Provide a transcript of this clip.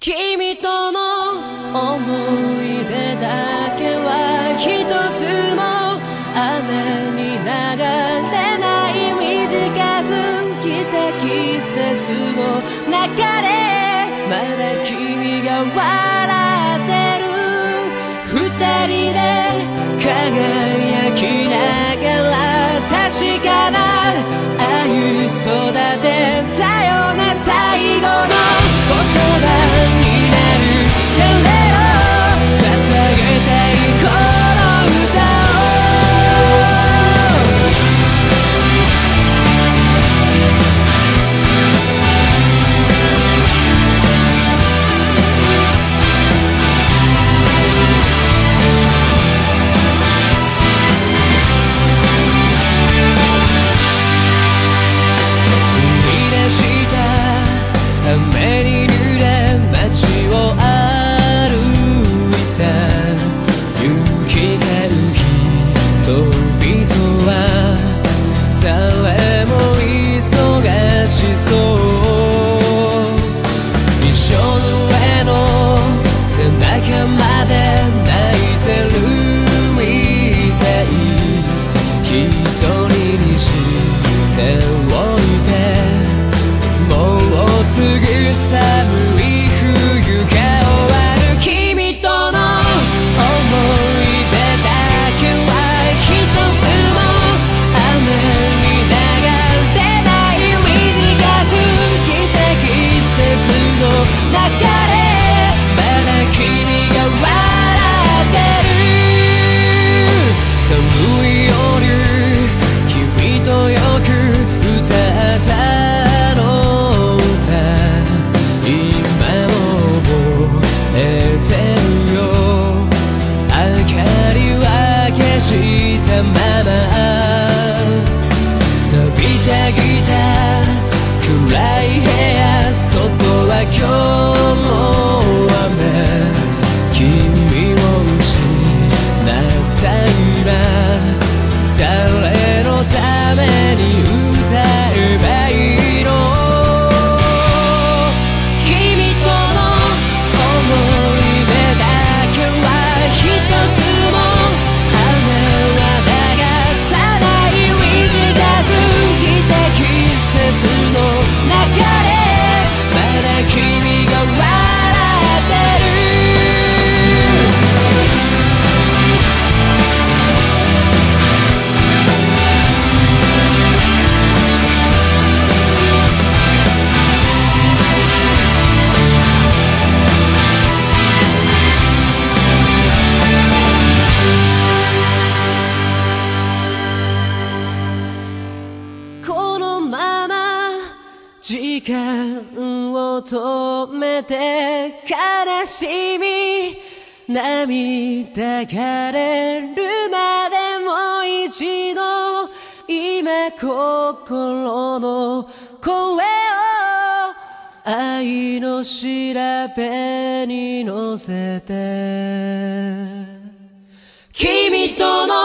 君との思い出だけは一つも雨に流れない短すぎた季節の中でまだ君が笑ってにしておいて。もうすぐ to lay. 時間を止めて悲しみ涙がれるまでも一度今心の声を愛の調べに乗せて。君との